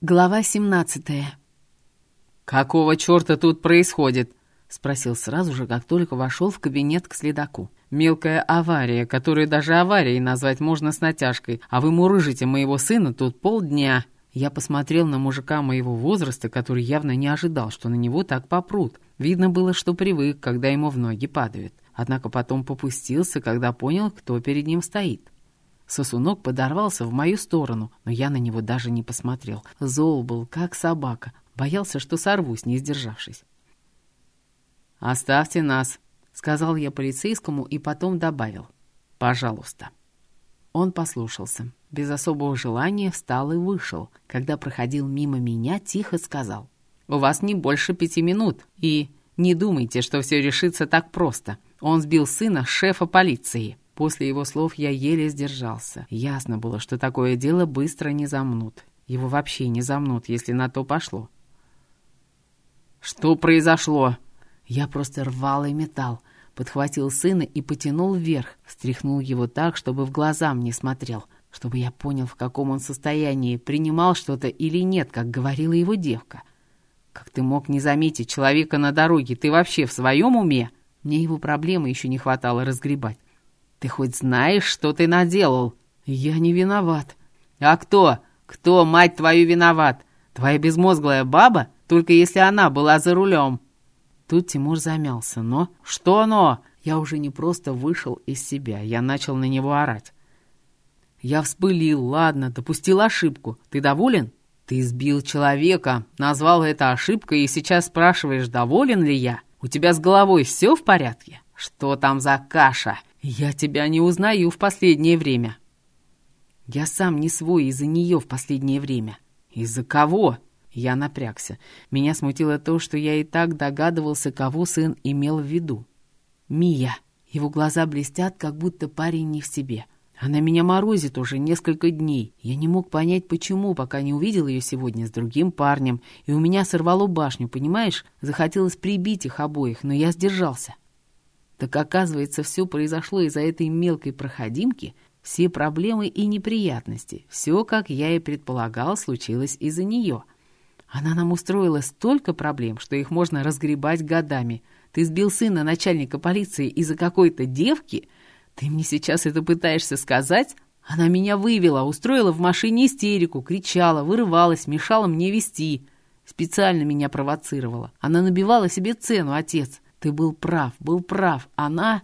Глава 17 «Какого черта тут происходит?» — спросил сразу же, как только вошел в кабинет к следаку. «Мелкая авария, которую даже аварией назвать можно с натяжкой, а вы мурыжите моего сына тут полдня». Я посмотрел на мужика моего возраста, который явно не ожидал, что на него так попрут. Видно было, что привык, когда ему в ноги падают. Однако потом попустился, когда понял, кто перед ним стоит. Сосунок подорвался в мою сторону, но я на него даже не посмотрел. Зол был, как собака. Боялся, что сорвусь, не сдержавшись. «Оставьте нас», — сказал я полицейскому и потом добавил. «Пожалуйста». Он послушался. Без особого желания встал и вышел. Когда проходил мимо меня, тихо сказал. «У вас не больше пяти минут. И не думайте, что все решится так просто. Он сбил сына шефа полиции». После его слов я еле сдержался. Ясно было, что такое дело быстро не замнут. Его вообще не замнут, если на то пошло. «Что произошло?» Я просто рвал и металл. Подхватил сына и потянул вверх, встряхнул его так, чтобы в глаза мне смотрел, чтобы я понял, в каком он состоянии, принимал что-то или нет, как говорила его девка. «Как ты мог не заметить человека на дороге? Ты вообще в своем уме?» Мне его проблемы еще не хватало разгребать. Ты хоть знаешь, что ты наделал? Я не виноват. А кто? Кто, мать твою, виноват? Твоя безмозглая баба? Только если она была за рулем. Тут Тимур замялся. Но? Что но? Я уже не просто вышел из себя. Я начал на него орать. Я вспылил, ладно, допустил ошибку. Ты доволен? Ты сбил человека, назвал это ошибкой и сейчас спрашиваешь, доволен ли я? У тебя с головой все в порядке? Что там за каша? «Я тебя не узнаю в последнее время». «Я сам не свой из-за нее в последнее время». «Из-за кого?» Я напрягся. Меня смутило то, что я и так догадывался, кого сын имел в виду. «Мия». Его глаза блестят, как будто парень не в себе. Она меня морозит уже несколько дней. Я не мог понять, почему, пока не увидел ее сегодня с другим парнем. И у меня сорвало башню, понимаешь? Захотелось прибить их обоих, но я сдержался. Так оказывается, все произошло из-за этой мелкой проходимки, все проблемы и неприятности, все, как я и предполагал, случилось из-за нее. Она нам устроила столько проблем, что их можно разгребать годами. Ты сбил сына начальника полиции из-за какой-то девки? Ты мне сейчас это пытаешься сказать? Она меня вывела, устроила в машине истерику, кричала, вырывалась, мешала мне вести. Специально меня провоцировала. Она набивала себе цену, отец. Ты был прав, был прав. Она...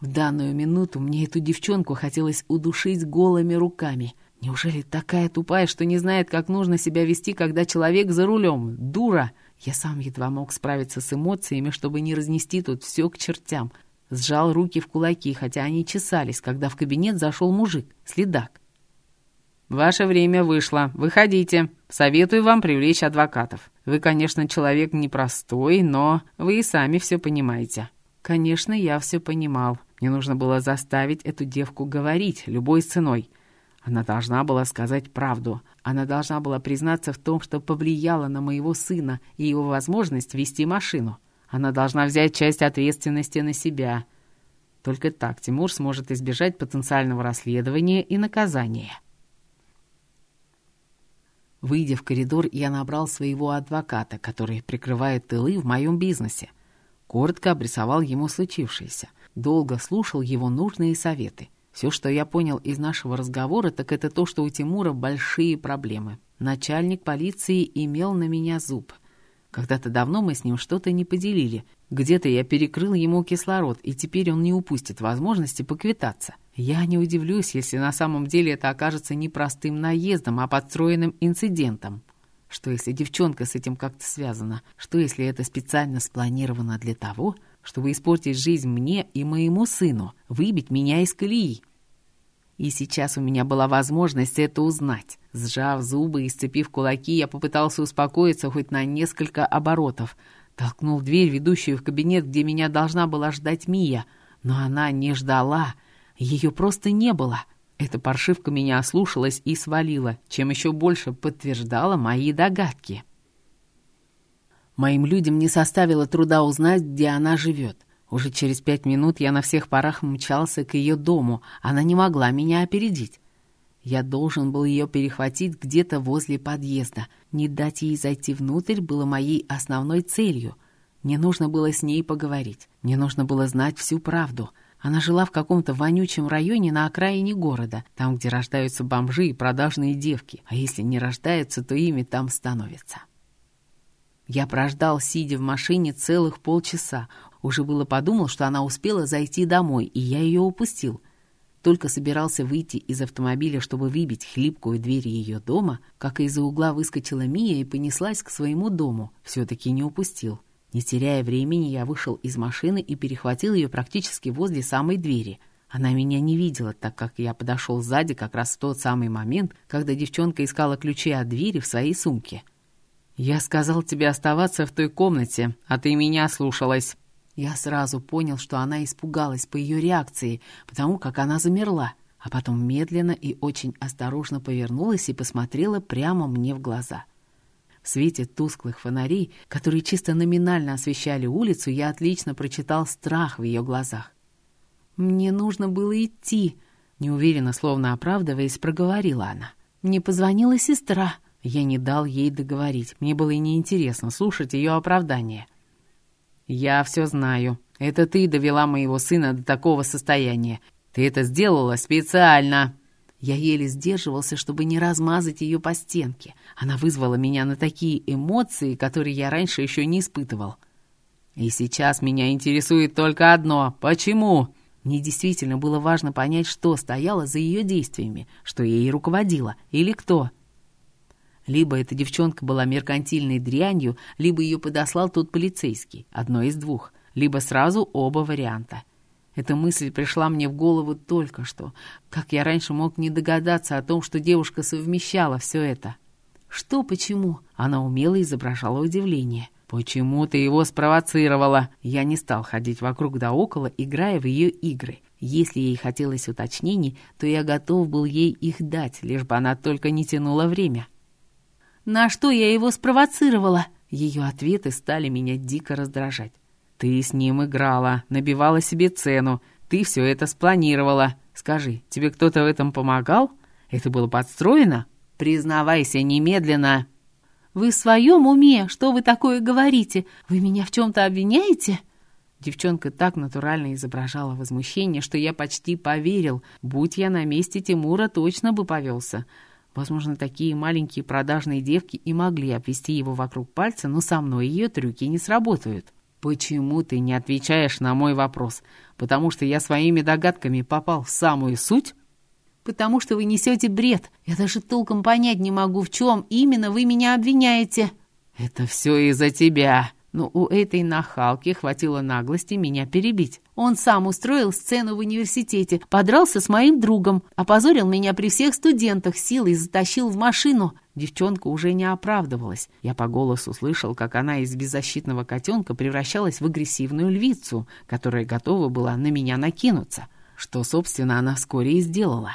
В данную минуту мне эту девчонку хотелось удушить голыми руками. Неужели такая тупая, что не знает, как нужно себя вести, когда человек за рулем? Дура! Я сам едва мог справиться с эмоциями, чтобы не разнести тут все к чертям. Сжал руки в кулаки, хотя они чесались, когда в кабинет зашел мужик, следак. «Ваше время вышло. Выходите. Советую вам привлечь адвокатов. Вы, конечно, человек непростой, но вы и сами все понимаете». Конечно, я все понимал. Мне нужно было заставить эту девку говорить любой ценой. Она должна была сказать правду. Она должна была признаться в том, что повлияла на моего сына и его возможность вести машину. Она должна взять часть ответственности на себя. Только так Тимур сможет избежать потенциального расследования и наказания. Выйдя в коридор, я набрал своего адвоката, который прикрывает тылы в моем бизнесе. Коротко обрисовал ему случившееся. Долго слушал его нужные советы. Все, что я понял из нашего разговора, так это то, что у Тимура большие проблемы. Начальник полиции имел на меня зуб. Когда-то давно мы с ним что-то не поделили. Где-то я перекрыл ему кислород, и теперь он не упустит возможности поквитаться. Я не удивлюсь, если на самом деле это окажется не простым наездом, а подстроенным инцидентом. Что если девчонка с этим как-то связана? Что если это специально спланировано для того, чтобы испортить жизнь мне и моему сыну, выбить меня из колеи? И сейчас у меня была возможность это узнать. Сжав зубы и сцепив кулаки, я попытался успокоиться хоть на несколько оборотов. Толкнул дверь, ведущую в кабинет, где меня должна была ждать Мия. Но она не ждала. Ее просто не было. Эта паршивка меня ослушалась и свалила, чем еще больше подтверждала мои догадки. Моим людям не составило труда узнать, где она живет. Уже через пять минут я на всех парах мчался к ее дому. Она не могла меня опередить. Я должен был ее перехватить где-то возле подъезда. Не дать ей зайти внутрь было моей основной целью. Мне нужно было с ней поговорить. Мне нужно было знать всю правду. Она жила в каком-то вонючем районе на окраине города, там, где рождаются бомжи и продажные девки, а если не рождаются, то ими там становятся. Я прождал, сидя в машине, целых полчаса. Уже было подумал, что она успела зайти домой, и я ее упустил. Только собирался выйти из автомобиля, чтобы выбить хлипкую дверь ее дома, как из-за угла выскочила Мия и понеслась к своему дому. Все-таки не упустил. Не теряя времени, я вышел из машины и перехватил ее практически возле самой двери. Она меня не видела, так как я подошел сзади как раз в тот самый момент, когда девчонка искала ключи от двери в своей сумке. «Я сказал тебе оставаться в той комнате, а ты меня слушалась». Я сразу понял, что она испугалась по ее реакции, потому как она замерла, а потом медленно и очень осторожно повернулась и посмотрела прямо мне в глаза. В свете тусклых фонарей, которые чисто номинально освещали улицу, я отлично прочитал страх в ее глазах. «Мне нужно было идти», — неуверенно, словно оправдываясь, проговорила она. «Мне позвонила сестра». Я не дал ей договорить. Мне было и неинтересно слушать ее оправдание. «Я все знаю. Это ты довела моего сына до такого состояния. Ты это сделала специально!» Я еле сдерживался, чтобы не размазать ее по стенке. Она вызвала меня на такие эмоции, которые я раньше еще не испытывал. И сейчас меня интересует только одно. Почему? Мне действительно было важно понять, что стояло за ее действиями, что ей руководило, или кто. Либо эта девчонка была меркантильной дрянью, либо ее подослал тот полицейский. Одно из двух. Либо сразу оба варианта. Эта мысль пришла мне в голову только что. Как я раньше мог не догадаться о том, что девушка совмещала все это? Что, почему? Она умело изображала удивление. «Почему ты его спровоцировала?» Я не стал ходить вокруг да около, играя в ее игры. Если ей хотелось уточнений, то я готов был ей их дать, лишь бы она только не тянула время. На что я его спровоцировала? Ее ответы стали меня дико раздражать. Ты с ним играла, набивала себе цену. Ты все это спланировала. Скажи, тебе кто-то в этом помогал? Это было подстроено? Признавайся немедленно. Вы в своем уме? Что вы такое говорите? Вы меня в чем-то обвиняете? Девчонка так натурально изображала возмущение, что я почти поверил. Будь я на месте Тимура, точно бы повелся. Возможно, такие маленькие продажные девки и могли обвести его вокруг пальца, но со мной ее трюки не сработают. «Почему ты не отвечаешь на мой вопрос? Потому что я своими догадками попал в самую суть?» «Потому что вы несете бред. Я даже толком понять не могу, в чем именно вы меня обвиняете». «Это все из-за тебя», но у этой нахалки хватило наглости меня перебить. Он сам устроил сцену в университете, подрался с моим другом, опозорил меня при всех студентах, силой затащил в машину. Девчонка уже не оправдывалась. Я по голосу слышал, как она из беззащитного котенка превращалась в агрессивную львицу, которая готова была на меня накинуться. Что, собственно, она вскоре и сделала.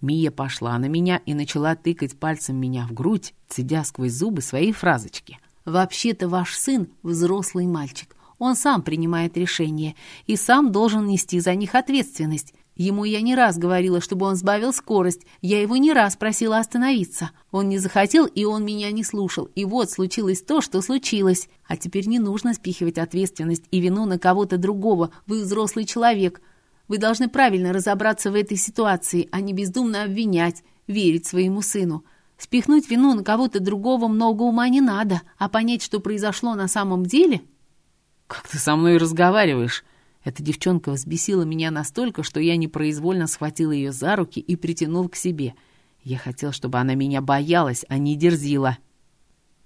Мия пошла на меня и начала тыкать пальцем меня в грудь, цедя сквозь зубы свои фразочки — Вообще-то ваш сын — взрослый мальчик. Он сам принимает решения и сам должен нести за них ответственность. Ему я не раз говорила, чтобы он сбавил скорость. Я его не раз просила остановиться. Он не захотел, и он меня не слушал. И вот случилось то, что случилось. А теперь не нужно спихивать ответственность и вину на кого-то другого. Вы взрослый человек. Вы должны правильно разобраться в этой ситуации, а не бездумно обвинять, верить своему сыну. Спихнуть вину на кого-то другого много ума не надо, а понять, что произошло на самом деле... «Как ты со мной разговариваешь?» Эта девчонка взбесила меня настолько, что я непроизвольно схватил ее за руки и притянул к себе. Я хотел, чтобы она меня боялась, а не дерзила.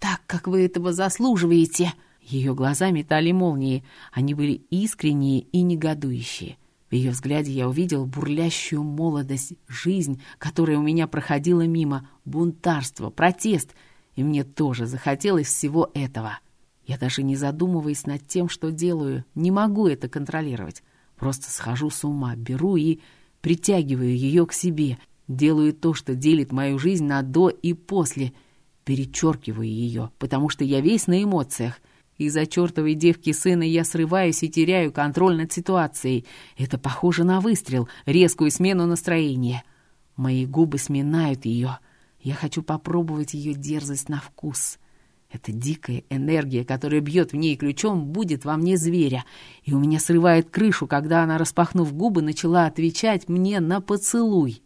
«Так, как вы этого заслуживаете!» Ее глаза метали молнии. Они были искренние и негодующие. В ее взгляде я увидел бурлящую молодость, жизнь, которая у меня проходила мимо, бунтарство, протест, и мне тоже захотелось всего этого. Я даже не задумываясь над тем, что делаю, не могу это контролировать. Просто схожу с ума, беру и притягиваю ее к себе, делаю то, что делит мою жизнь на «до» и «после», перечеркиваю ее, потому что я весь на эмоциях — из-за чертовой девки сына я срываюсь и теряю контроль над ситуацией. Это похоже на выстрел, резкую смену настроения. Мои губы сминают ее. Я хочу попробовать ее дерзость на вкус. Эта дикая энергия, которая бьет в ней ключом, будет во мне зверя. И у меня срывает крышу, когда она, распахнув губы, начала отвечать мне на поцелуй.